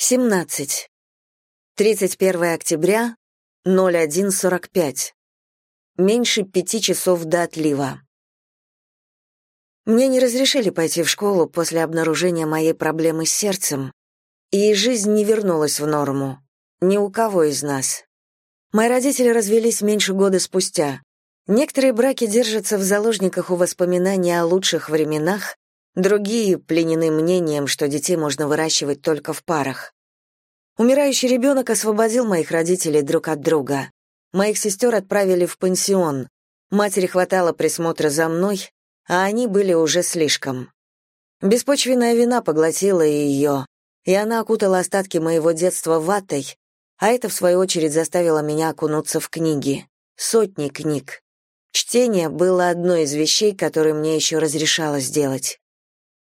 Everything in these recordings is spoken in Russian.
17. 31 октября, 01.45. Меньше пяти часов до отлива. Мне не разрешили пойти в школу после обнаружения моей проблемы с сердцем, и жизнь не вернулась в норму. Ни у кого из нас. Мои родители развелись меньше года спустя. Некоторые браки держатся в заложниках у воспоминаний о лучших временах, Другие пленены мнением, что детей можно выращивать только в парах. Умирающий ребенок освободил моих родителей друг от друга. Моих сестер отправили в пансион. Матери хватало присмотра за мной, а они были уже слишком. Беспочвенная вина поглотила ее, и она окутала остатки моего детства ватой, а это, в свою очередь, заставило меня окунуться в книги. Сотни книг. Чтение было одной из вещей, которые мне еще разрешалось делать.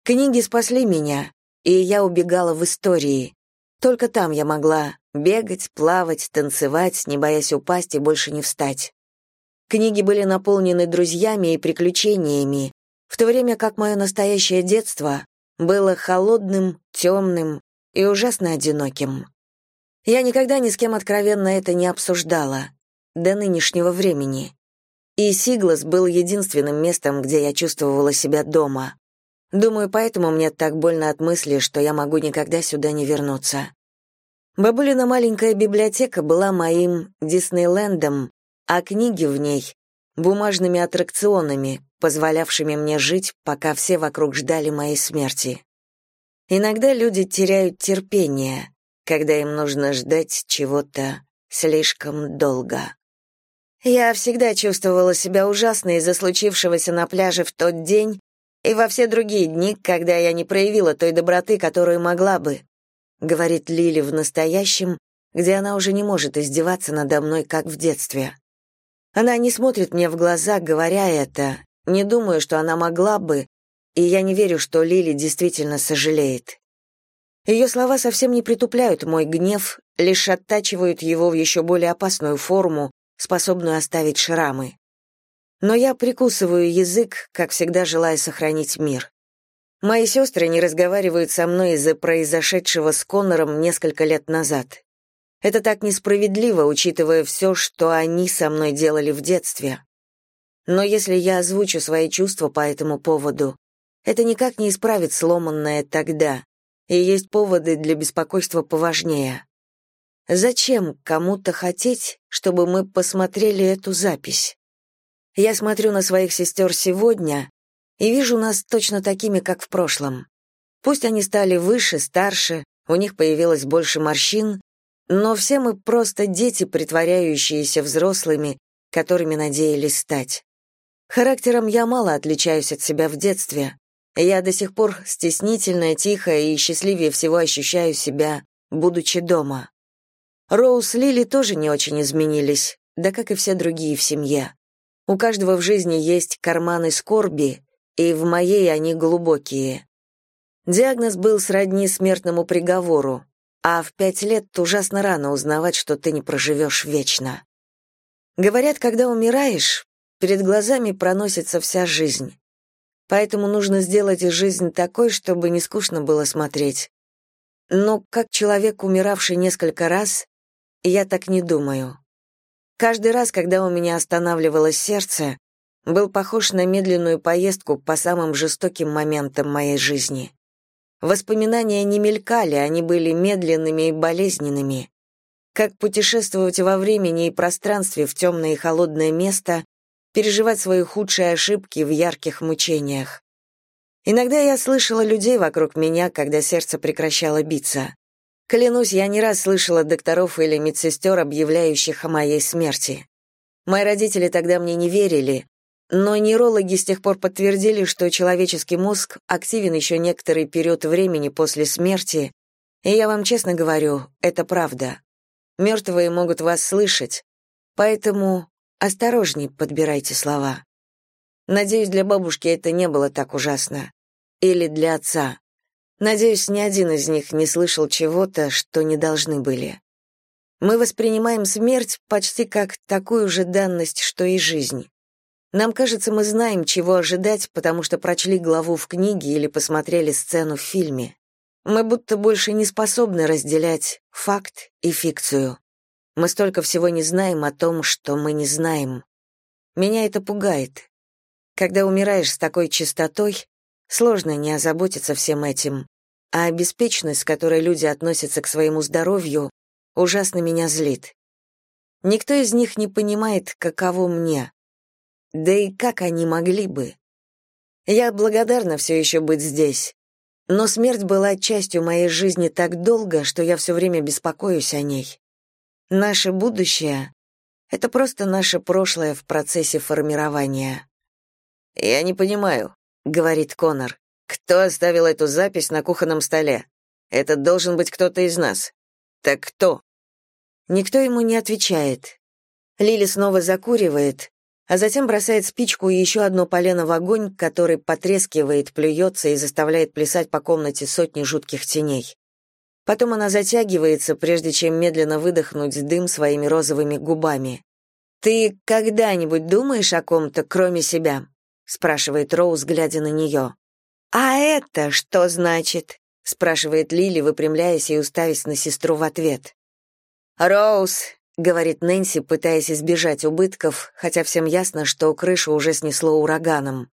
Книги спасли меня, и я убегала в истории. Только там я могла бегать, плавать, танцевать, не боясь упасть и больше не встать. Книги были наполнены друзьями и приключениями, в то время как мое настоящее детство было холодным, темным и ужасно одиноким. Я никогда ни с кем откровенно это не обсуждала, до нынешнего времени. И Сиглас был единственным местом, где я чувствовала себя дома. Думаю, поэтому мне так больно от мысли, что я могу никогда сюда не вернуться. Бабулина маленькая библиотека была моим Диснейлендом, а книги в ней — бумажными аттракционами, позволявшими мне жить, пока все вокруг ждали моей смерти. Иногда люди теряют терпение, когда им нужно ждать чего-то слишком долго. Я всегда чувствовала себя ужасно из-за случившегося на пляже в тот день, и во все другие дни, когда я не проявила той доброты, которую могла бы», — говорит Лили в настоящем, где она уже не может издеваться надо мной, как в детстве. Она не смотрит мне в глаза, говоря это, не думаю, что она могла бы, и я не верю, что Лили действительно сожалеет. Ее слова совсем не притупляют мой гнев, лишь оттачивают его в еще более опасную форму, способную оставить шрамы но я прикусываю язык, как всегда желая сохранить мир. Мои сестры не разговаривают со мной из-за произошедшего с Коннором несколько лет назад. Это так несправедливо, учитывая все, что они со мной делали в детстве. Но если я озвучу свои чувства по этому поводу, это никак не исправит сломанное тогда, и есть поводы для беспокойства поважнее. Зачем кому-то хотеть, чтобы мы посмотрели эту запись? Я смотрю на своих сестер сегодня и вижу нас точно такими, как в прошлом. Пусть они стали выше, старше, у них появилось больше морщин, но все мы просто дети, притворяющиеся взрослыми, которыми надеялись стать. Характером я мало отличаюсь от себя в детстве. Я до сих пор стеснительная, тихая и счастливее всего ощущаю себя, будучи дома. Роуз Лили тоже не очень изменились, да как и все другие в семье. У каждого в жизни есть карманы скорби, и в моей они глубокие. Диагноз был сродни смертному приговору, а в пять лет ужасно рано узнавать, что ты не проживешь вечно. Говорят, когда умираешь, перед глазами проносится вся жизнь. Поэтому нужно сделать жизнь такой, чтобы не скучно было смотреть. Но как человек, умиравший несколько раз, я так не думаю. Каждый раз, когда у меня останавливалось сердце, был похож на медленную поездку по самым жестоким моментам моей жизни. Воспоминания не мелькали, они были медленными и болезненными. Как путешествовать во времени и пространстве в темное и холодное место, переживать свои худшие ошибки в ярких мучениях. Иногда я слышала людей вокруг меня, когда сердце прекращало биться. Клянусь, я не раз слышала докторов или медсестер, объявляющих о моей смерти. Мои родители тогда мне не верили, но нейрологи с тех пор подтвердили, что человеческий мозг активен еще некоторый период времени после смерти, и я вам честно говорю, это правда. Мертвые могут вас слышать, поэтому осторожней подбирайте слова. Надеюсь, для бабушки это не было так ужасно. Или для отца. Надеюсь, ни один из них не слышал чего-то, что не должны были. Мы воспринимаем смерть почти как такую же данность, что и жизнь. Нам кажется, мы знаем, чего ожидать, потому что прочли главу в книге или посмотрели сцену в фильме. Мы будто больше не способны разделять факт и фикцию. Мы столько всего не знаем о том, что мы не знаем. Меня это пугает. Когда умираешь с такой чистотой, сложно не озаботиться всем этим. А беспечность, с которой люди относятся к своему здоровью, ужасно меня злит. Никто из них не понимает, каково мне. Да и как они могли бы? Я благодарна все еще быть здесь. Но смерть была частью моей жизни так долго, что я все время беспокоюсь о ней. Наше будущее — это просто наше прошлое в процессе формирования. «Я не понимаю», — говорит Конор. «Кто оставил эту запись на кухонном столе? Это должен быть кто-то из нас. Так кто?» Никто ему не отвечает. Лили снова закуривает, а затем бросает спичку и еще одно полено в огонь, который потрескивает, плюется и заставляет плясать по комнате сотни жутких теней. Потом она затягивается, прежде чем медленно выдохнуть дым своими розовыми губами. «Ты когда-нибудь думаешь о ком-то, кроме себя?» — спрашивает Роуз, глядя на нее. «А это что значит?» — спрашивает Лили, выпрямляясь и уставясь на сестру в ответ. «Роуз, говорит Нэнси, пытаясь избежать убытков, хотя всем ясно, что крышу уже снесло ураганом.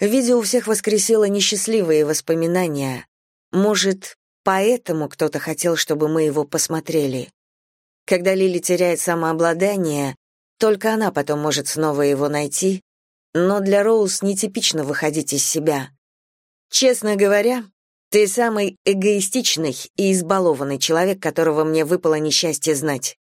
Видео у всех воскресило несчастливые воспоминания. Может, поэтому кто-то хотел, чтобы мы его посмотрели. Когда Лили теряет самообладание, только она потом может снова его найти, но для Роуз нетипично выходить из себя. Честно говоря, ты самый эгоистичный и избалованный человек, которого мне выпало несчастье знать.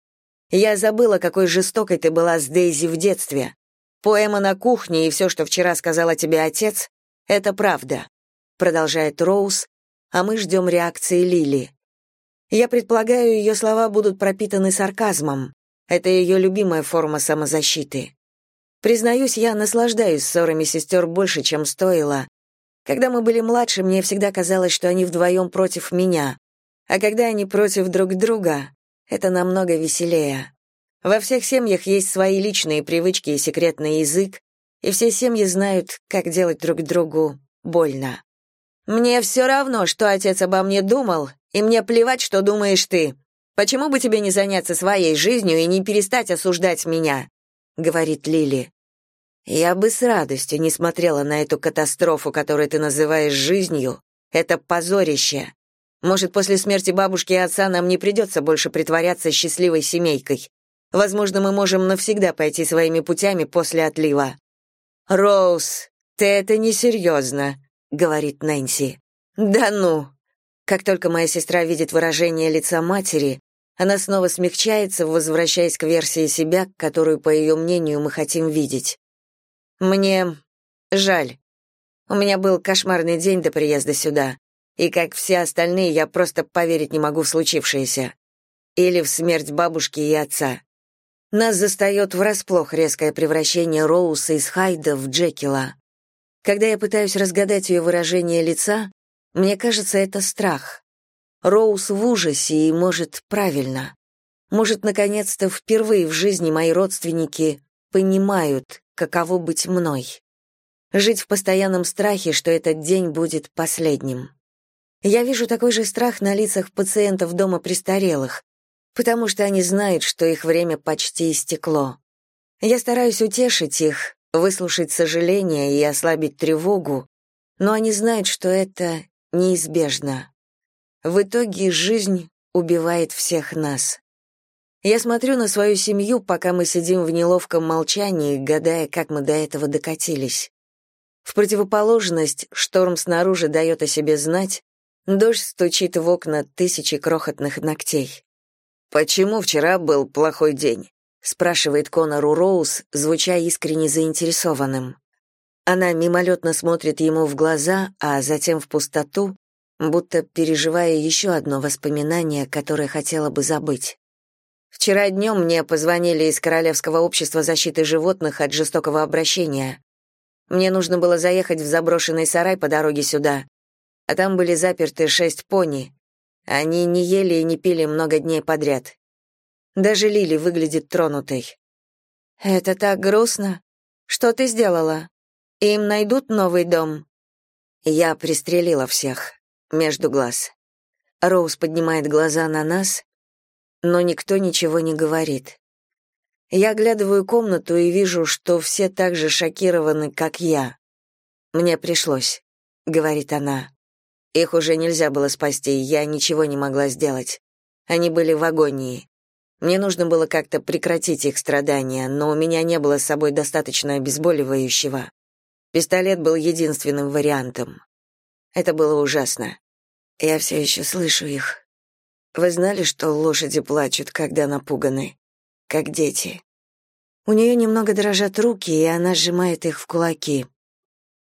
Я забыла, какой жестокой ты была с Дейзи в детстве. Поэма на кухне и все, что вчера сказал о тебе отец, это правда», — продолжает Роуз, а мы ждем реакции Лили. Я предполагаю, ее слова будут пропитаны сарказмом. Это ее любимая форма самозащиты. Признаюсь, я наслаждаюсь ссорами сестер больше, чем стоило. Когда мы были младше, мне всегда казалось, что они вдвоем против меня. А когда они против друг друга, это намного веселее. Во всех семьях есть свои личные привычки и секретный язык, и все семьи знают, как делать друг другу больно. Мне все равно, что отец обо мне думал, и мне плевать, что думаешь ты. Почему бы тебе не заняться своей жизнью и не перестать осуждать меня? Говорит Лили. Я бы с радостью не смотрела на эту катастрофу, которую ты называешь жизнью. Это позорище. Может, после смерти бабушки и отца нам не придется больше притворяться счастливой семейкой. Возможно, мы можем навсегда пойти своими путями после отлива. Роуз, ты это несерьезно», — говорит Нэнси. Да ну. Как только моя сестра видит выражение лица матери, она снова смягчается, возвращаясь к версии себя, которую, по ее мнению, мы хотим видеть. Мне жаль. У меня был кошмарный день до приезда сюда и, как все остальные, я просто поверить не могу в случившееся. Или в смерть бабушки и отца. Нас застает врасплох резкое превращение Роуса из Хайда в Джекила. Когда я пытаюсь разгадать ее выражение лица, мне кажется, это страх. Роуз в ужасе и, может, правильно. Может, наконец-то впервые в жизни мои родственники понимают, каково быть мной. Жить в постоянном страхе, что этот день будет последним. Я вижу такой же страх на лицах пациентов дома престарелых, потому что они знают, что их время почти истекло. Я стараюсь утешить их, выслушать сожаления и ослабить тревогу, но они знают, что это неизбежно. В итоге жизнь убивает всех нас. Я смотрю на свою семью, пока мы сидим в неловком молчании, гадая, как мы до этого докатились. В противоположность шторм снаружи дает о себе знать, Дождь стучит в окна тысячи крохотных ногтей. «Почему вчера был плохой день?» — спрашивает Конор у Роуз, звуча искренне заинтересованным. Она мимолетно смотрит ему в глаза, а затем в пустоту, будто переживая еще одно воспоминание, которое хотела бы забыть. «Вчера днем мне позвонили из Королевского общества защиты животных от жестокого обращения. Мне нужно было заехать в заброшенный сарай по дороге сюда, а там были заперты шесть пони. Они не ели и не пили много дней подряд. Даже Лили выглядит тронутой. «Это так грустно. Что ты сделала? Им найдут новый дом?» Я пристрелила всех. Между глаз. Роуз поднимает глаза на нас, но никто ничего не говорит. Я оглядываю комнату и вижу, что все так же шокированы, как я. «Мне пришлось», — говорит она. «Их уже нельзя было спасти, я ничего не могла сделать. Они были в агонии. Мне нужно было как-то прекратить их страдания, но у меня не было с собой достаточно обезболивающего. Пистолет был единственным вариантом. Это было ужасно. Я все еще слышу их. Вы знали, что лошади плачут, когда напуганы? Как дети. У нее немного дрожат руки, и она сжимает их в кулаки.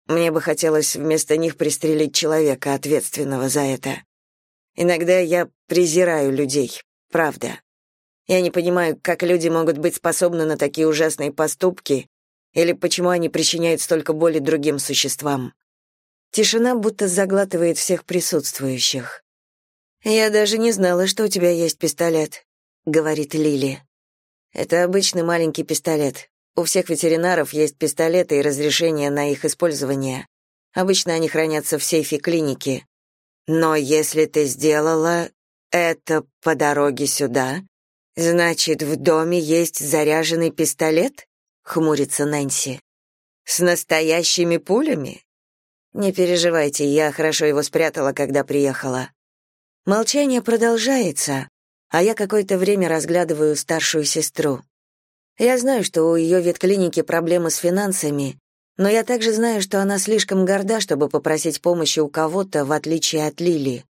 Мне бы хотелось вместо них пристрелить человека, ответственного за это. Иногда я презираю людей, правда. Я не понимаю, как люди могут быть способны на такие ужасные поступки, или почему они причиняют столько боли другим существам. Тишина будто заглатывает всех присутствующих. «Я даже не знала, что у тебя есть пистолет», — говорит Лили. «Это обычный маленький пистолет. У всех ветеринаров есть пистолеты и разрешение на их использование. Обычно они хранятся в сейфе клиники. Но если ты сделала это по дороге сюда, значит, в доме есть заряженный пистолет?» — хмурится Нэнси. «С настоящими пулями?» «Не переживайте, я хорошо его спрятала, когда приехала». Молчание продолжается, а я какое-то время разглядываю старшую сестру. Я знаю, что у ее ветклиники проблемы с финансами, но я также знаю, что она слишком горда, чтобы попросить помощи у кого-то, в отличие от Лили.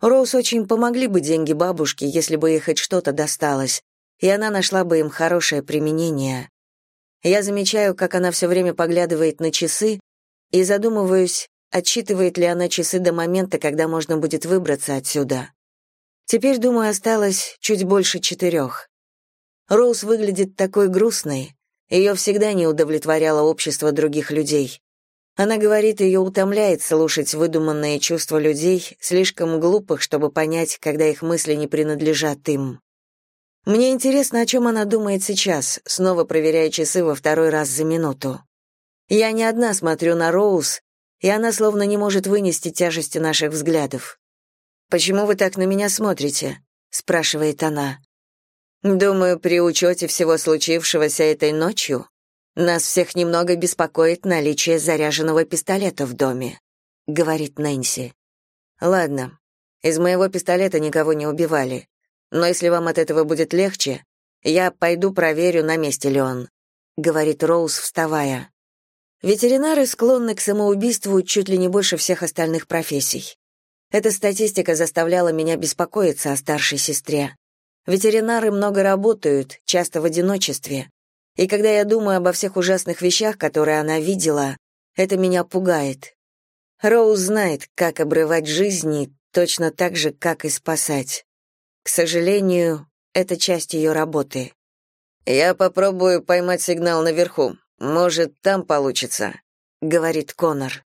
Роуз очень помогли бы деньги бабушке, если бы ей хоть что-то досталось, и она нашла бы им хорошее применение. Я замечаю, как она все время поглядывает на часы, и задумываюсь, отсчитывает ли она часы до момента, когда можно будет выбраться отсюда. Теперь, думаю, осталось чуть больше четырех. Роуз выглядит такой грустной, ее всегда не удовлетворяло общество других людей. Она говорит, ее утомляет слушать выдуманные чувства людей, слишком глупых, чтобы понять, когда их мысли не принадлежат им. Мне интересно, о чем она думает сейчас, снова проверяя часы во второй раз за минуту. Я не одна смотрю на Роуз, и она словно не может вынести тяжести наших взглядов. «Почему вы так на меня смотрите?» — спрашивает она. «Думаю, при учете всего случившегося этой ночью нас всех немного беспокоит наличие заряженного пистолета в доме», — говорит Нэнси. «Ладно, из моего пистолета никого не убивали, но если вам от этого будет легче, я пойду проверю, на месте ли он», — говорит Роуз, вставая. Ветеринары склонны к самоубийству чуть ли не больше всех остальных профессий. Эта статистика заставляла меня беспокоиться о старшей сестре. Ветеринары много работают, часто в одиночестве. И когда я думаю обо всех ужасных вещах, которые она видела, это меня пугает. Роуз знает, как обрывать жизни, точно так же, как и спасать. К сожалению, это часть ее работы. «Я попробую поймать сигнал наверху», «Может, там получится», — говорит Конор.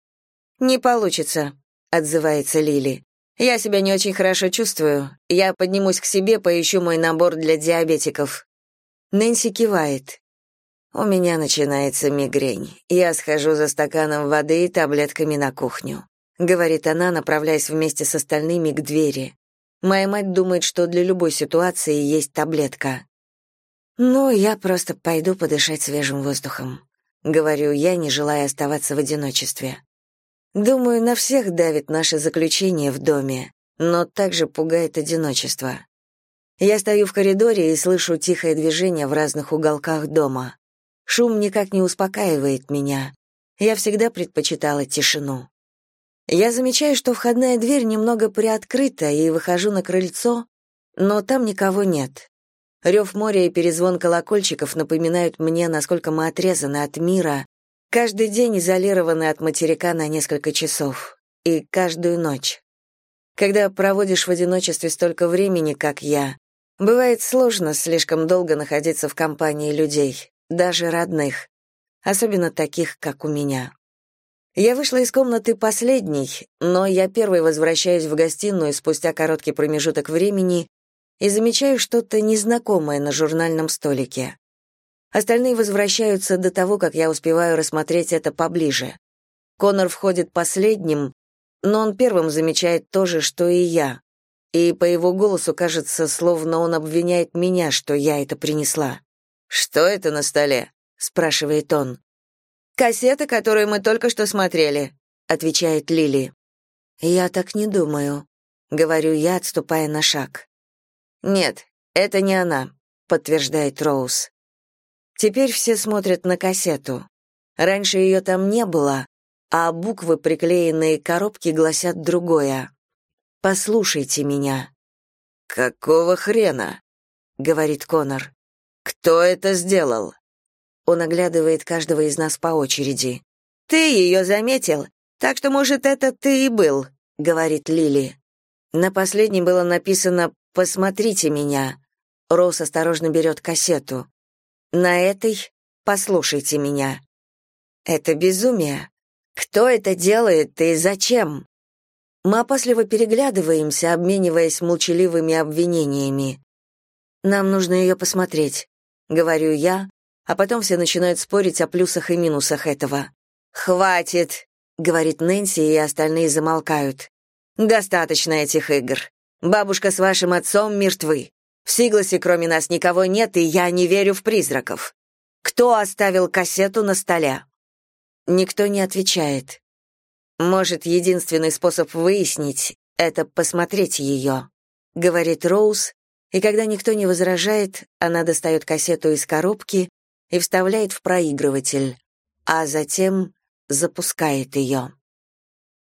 «Не получится», — отзывается Лили. «Я себя не очень хорошо чувствую. Я поднимусь к себе, поищу мой набор для диабетиков». Нэнси кивает. «У меня начинается мигрень. Я схожу за стаканом воды и таблетками на кухню», — говорит она, направляясь вместе с остальными к двери. Моя мать думает, что для любой ситуации есть таблетка. «Ну, я просто пойду подышать свежим воздухом», — говорю я, не желая оставаться в одиночестве. Думаю, на всех давит наше заключение в доме, но также пугает одиночество. Я стою в коридоре и слышу тихое движение в разных уголках дома. Шум никак не успокаивает меня. Я всегда предпочитала тишину. Я замечаю, что входная дверь немного приоткрыта, и выхожу на крыльцо, но там никого нет. Рев моря и перезвон колокольчиков напоминают мне, насколько мы отрезаны от мира, каждый день изолированы от материка на несколько часов, и каждую ночь. Когда проводишь в одиночестве столько времени, как я, бывает сложно слишком долго находиться в компании людей, даже родных, особенно таких, как у меня. Я вышла из комнаты последней, но я первой возвращаюсь в гостиную спустя короткий промежуток времени и замечаю что-то незнакомое на журнальном столике. Остальные возвращаются до того, как я успеваю рассмотреть это поближе. Конор входит последним, но он первым замечает то же, что и я. И по его голосу кажется, словно он обвиняет меня, что я это принесла. «Что это на столе?» — спрашивает он. «Кассета, которую мы только что смотрели», — отвечает Лили. «Я так не думаю», — говорю я, отступая на шаг. «Нет, это не она», — подтверждает Роуз. Теперь все смотрят на кассету. Раньше ее там не было, а буквы, приклеенные к коробке, гласят другое. «Послушайте меня». «Какого хрена?» — говорит Конор. «Кто это сделал?» Он оглядывает каждого из нас по очереди. «Ты ее заметил, так что, может, это ты и был», — говорит Лили. На последнем было написано «Посмотрите меня». Роуз осторожно берет кассету. На этой «Послушайте меня». Это безумие. Кто это делает и зачем? Мы опасливо переглядываемся, обмениваясь молчаливыми обвинениями. Нам нужно ее посмотреть, говорю я, а потом все начинают спорить о плюсах и минусах этого. Хватит, говорит Нэнси, и остальные замолкают. Достаточно этих игр. Бабушка с вашим отцом мертвы. В Сигласе кроме нас никого нет, и я не верю в призраков. Кто оставил кассету на столе? Никто не отвечает. Может, единственный способ выяснить — это посмотреть ее, — говорит Роуз, и когда никто не возражает, она достает кассету из коробки и вставляет в проигрыватель, а затем запускает ее.